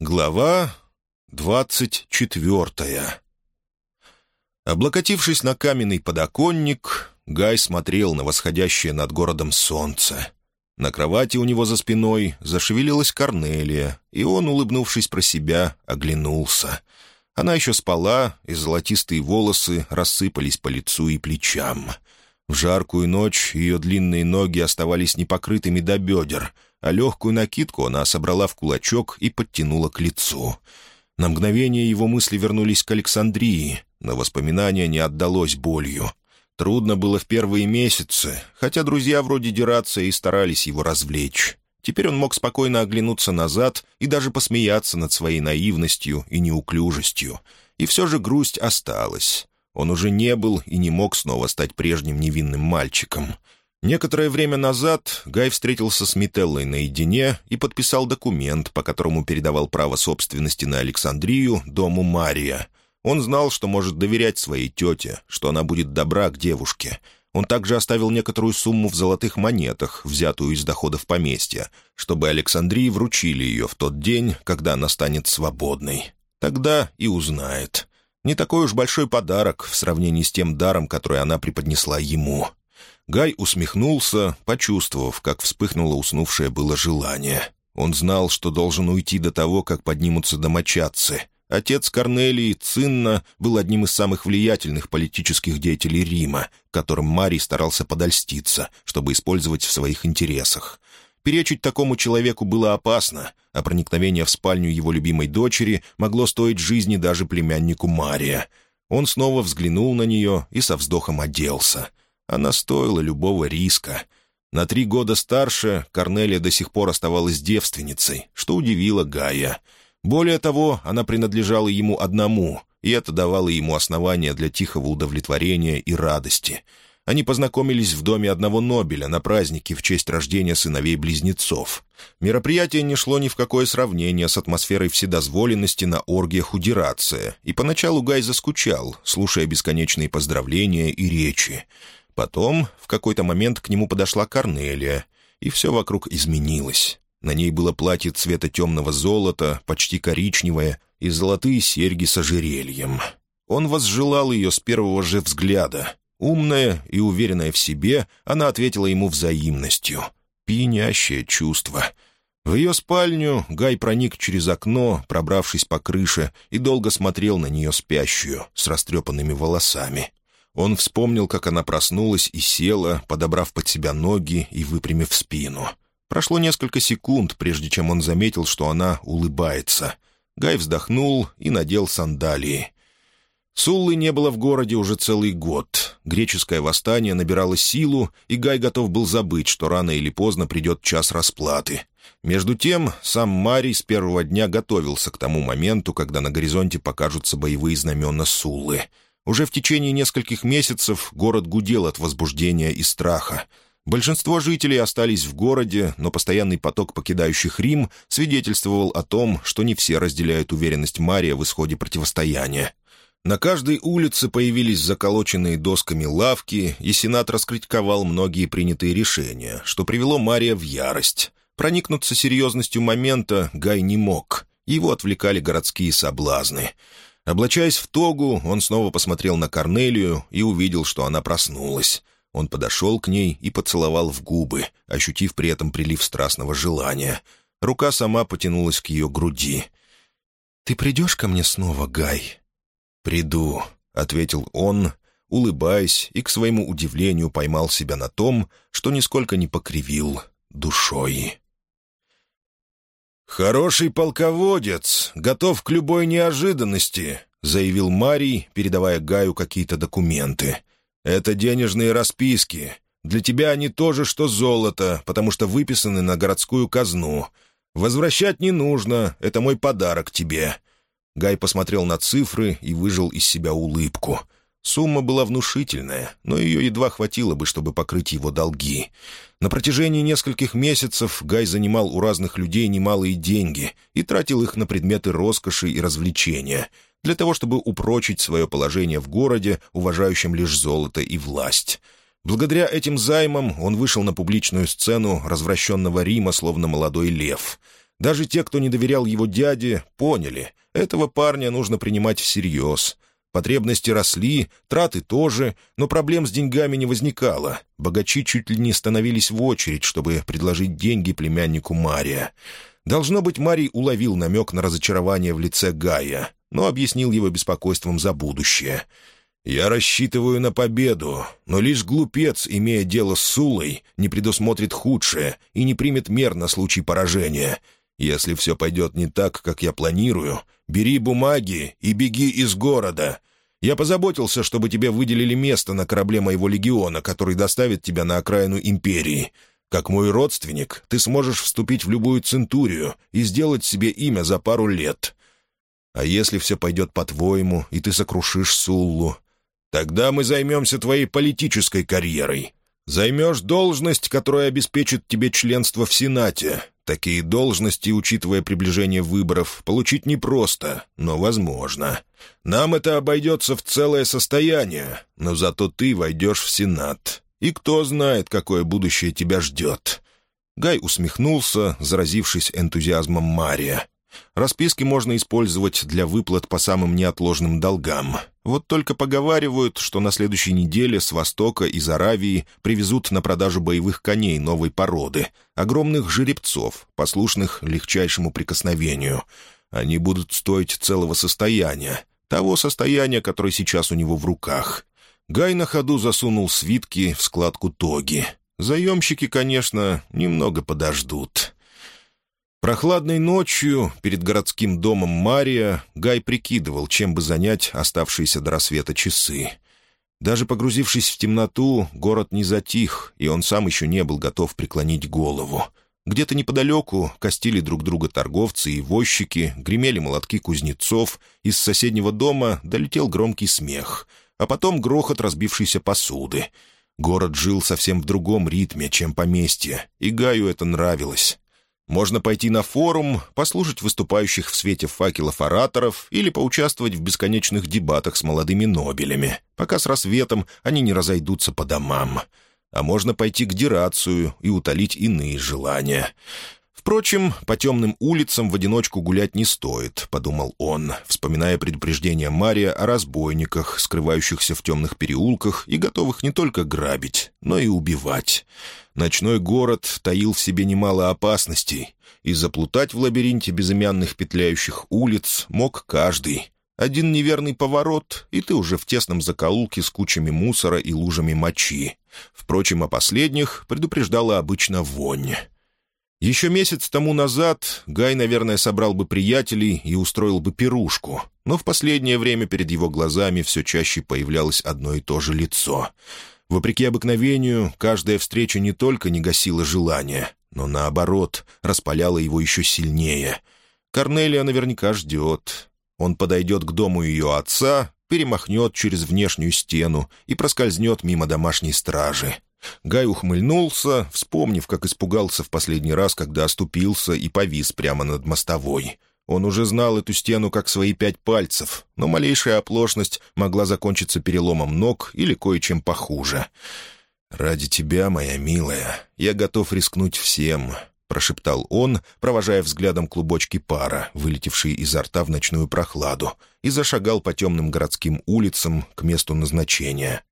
Глава двадцать четвертая Облокотившись на каменный подоконник, Гай смотрел на восходящее над городом солнце. На кровати у него за спиной зашевелилась Корнелия, и он, улыбнувшись про себя, оглянулся. Она еще спала, и золотистые волосы рассыпались по лицу и плечам. В жаркую ночь ее длинные ноги оставались непокрытыми до бедер — а легкую накидку она собрала в кулачок и подтянула к лицу. На мгновение его мысли вернулись к Александрии, но воспоминание не отдалось болью. Трудно было в первые месяцы, хотя друзья вроде Дерация и старались его развлечь. Теперь он мог спокойно оглянуться назад и даже посмеяться над своей наивностью и неуклюжестью. И все же грусть осталась. Он уже не был и не мог снова стать прежним невинным мальчиком. Некоторое время назад Гай встретился с Мителлой наедине и подписал документ, по которому передавал право собственности на Александрию дому Мария. Он знал, что может доверять своей тете, что она будет добра к девушке. Он также оставил некоторую сумму в золотых монетах, взятую из доходов поместья, чтобы Александрии вручили ее в тот день, когда она станет свободной. Тогда и узнает. Не такой уж большой подарок в сравнении с тем даром, который она преподнесла ему — Гай усмехнулся, почувствовав, как вспыхнуло уснувшее было желание. Он знал, что должен уйти до того, как поднимутся домочадцы. Отец Корнелии Цинна был одним из самых влиятельных политических деятелей Рима, которым Марий старался подольститься, чтобы использовать в своих интересах. Перечить такому человеку было опасно, а проникновение в спальню его любимой дочери могло стоить жизни даже племяннику Мария. Он снова взглянул на нее и со вздохом оделся. Она стоила любого риска. На три года старше Корнелия до сих пор оставалась девственницей, что удивило Гая. Более того, она принадлежала ему одному, и это давало ему основания для тихого удовлетворения и радости. Они познакомились в доме одного Нобеля на празднике в честь рождения сыновей-близнецов. Мероприятие не шло ни в какое сравнение с атмосферой вседозволенности на оргиях удирация, и поначалу Гай заскучал, слушая бесконечные поздравления и речи. Потом в какой-то момент к нему подошла Корнелия, и все вокруг изменилось. На ней было платье цвета темного золота, почти коричневое, и золотые серьги с ожерельем. Он возжелал ее с первого же взгляда. Умная и уверенная в себе, она ответила ему взаимностью. Пьянящее чувство. В ее спальню Гай проник через окно, пробравшись по крыше, и долго смотрел на нее спящую, с растрепанными волосами. Он вспомнил, как она проснулась и села, подобрав под себя ноги и выпрямив спину. Прошло несколько секунд, прежде чем он заметил, что она улыбается. Гай вздохнул и надел сандалии. Суллы не было в городе уже целый год. Греческое восстание набирало силу, и Гай готов был забыть, что рано или поздно придет час расплаты. Между тем, сам Марий с первого дня готовился к тому моменту, когда на горизонте покажутся боевые знамена Суллы — уже в течение нескольких месяцев город гудел от возбуждения и страха. Большинство жителей остались в городе, но постоянный поток покидающих Рим свидетельствовал о том, что не все разделяют уверенность Мария в исходе противостояния. На каждой улице появились заколоченные досками лавки, и Сенат раскритиковал многие принятые решения, что привело Мария в ярость. Проникнуться серьезностью момента Гай не мог. Его отвлекали городские соблазны. Облачаясь в тогу, он снова посмотрел на Корнелию и увидел, что она проснулась. Он подошел к ней и поцеловал в губы, ощутив при этом прилив страстного желания. Рука сама потянулась к ее груди. «Ты придешь ко мне снова, Гай?» «Приду», — ответил он, улыбаясь, и к своему удивлению поймал себя на том, что нисколько не покривил душой. «Хороший полководец, готов к любой неожиданности», — заявил Марий, передавая Гаю какие-то документы. «Это денежные расписки. Для тебя они тоже что золото, потому что выписаны на городскую казну. Возвращать не нужно, это мой подарок тебе». Гай посмотрел на цифры и выжил из себя улыбку — Сумма была внушительная, но ее едва хватило бы, чтобы покрыть его долги. На протяжении нескольких месяцев Гай занимал у разных людей немалые деньги и тратил их на предметы роскоши и развлечения, для того, чтобы упрочить свое положение в городе, уважающем лишь золото и власть. Благодаря этим займам он вышел на публичную сцену развращенного Рима, словно молодой лев — Даже те, кто не доверял его дяде, поняли, этого парня нужно принимать всерьез. Потребности росли, траты тоже, но проблем с деньгами не возникало. Богачи чуть ли не становились в очередь, чтобы предложить деньги племяннику Мария. Должно быть, Марий уловил намек на разочарование в лице Гая, но объяснил его беспокойством за будущее. «Я рассчитываю на победу, но лишь глупец, имея дело с Сулой, не предусмотрит худшее и не примет мер на случай поражения. Если все пойдет не так, как я планирую, бери бумаги и беги из города. Я позаботился, чтобы тебе выделили место на корабле моего легиона, который доставит тебя на окраину империи. Как мой родственник, ты сможешь вступить в любую центурию и сделать себе имя за пару лет. А если все пойдет по-твоему, и ты сокрушишь Суллу, тогда мы займемся твоей политической карьерой. Займешь должность, которая обеспечит тебе членство в Сенате. Такие должности, учитывая приближение выборов, получить непросто, но возможно. Нам это обойдется в целое состояние, но зато ты войдешь в Сенат. И кто знает, какое будущее тебя ждет». Гай усмехнулся, заразившись энтузиазмом Мария. Расписки можно использовать для выплат по самым неотложным долгам. Вот только поговаривают, что на следующей неделе с Востока из Аравии привезут на продажу боевых коней новой породы, огромных жеребцов, послушных легчайшему прикосновению. Они будут стоить целого состояния, того состояния, которое сейчас у него в руках. Гай на ходу засунул свитки в складку тоги. Заемщики, конечно, немного подождут. Прохладной ночью перед городским домом Мария Гай прикидывал, чем бы занять оставшиеся до рассвета часы. Даже погрузившись в темноту, город не затих, и он сам еще не был готов преклонить голову. Где-то неподалеку костили друг друга торговцы и возчики, гремели молотки кузнецов, из соседнего дома долетел громкий смех, а потом грохот разбившейся посуды. Город жил совсем в другом ритме, чем поместье, и Гаю это нравилось. Можно пойти на форум, послушать выступающих в свете факелов ораторов или поучаствовать в бесконечных дебатах с молодыми нобелями, пока с рассветом они не разойдутся по домам. А можно пойти к дирацию и утолить иные желания. Впрочем, по темным улицам в одиночку гулять не стоит, — подумал он, вспоминая предупреждение Мария о разбойниках, скрывающихся в темных переулках и готовых не только грабить, но и убивать. Ночной город таил в себе немало опасностей, и заплутать в лабиринте безымянных петляющих улиц мог каждый. Один неверный поворот, и ты уже в тесном закоулке с кучами мусора и лужами мочи. Впрочем, о последних предупреждала обычно вонь. Еще месяц тому назад Гай, наверное, собрал бы приятелей и устроил бы пирушку, но в последнее время перед его глазами все чаще появлялось одно и то же лицо — Вопреки обыкновению, каждая встреча не только не гасила желание, но, наоборот, распаляла его еще сильнее. Корнелия наверняка ждет. Он подойдет к дому ее отца, перемахнет через внешнюю стену и проскользнет мимо домашней стражи. Гай ухмыльнулся, вспомнив, как испугался в последний раз, когда оступился и повис прямо над мостовой. Он уже знал эту стену как свои пять пальцев, но малейшая оплошность могла закончиться переломом ног или кое-чем похуже. «Ради тебя, моя милая, я готов рискнуть всем», — прошептал он, провожая взглядом клубочки пара, вылетевшие изо рта в ночную прохладу, и зашагал по темным городским улицам к месту назначения.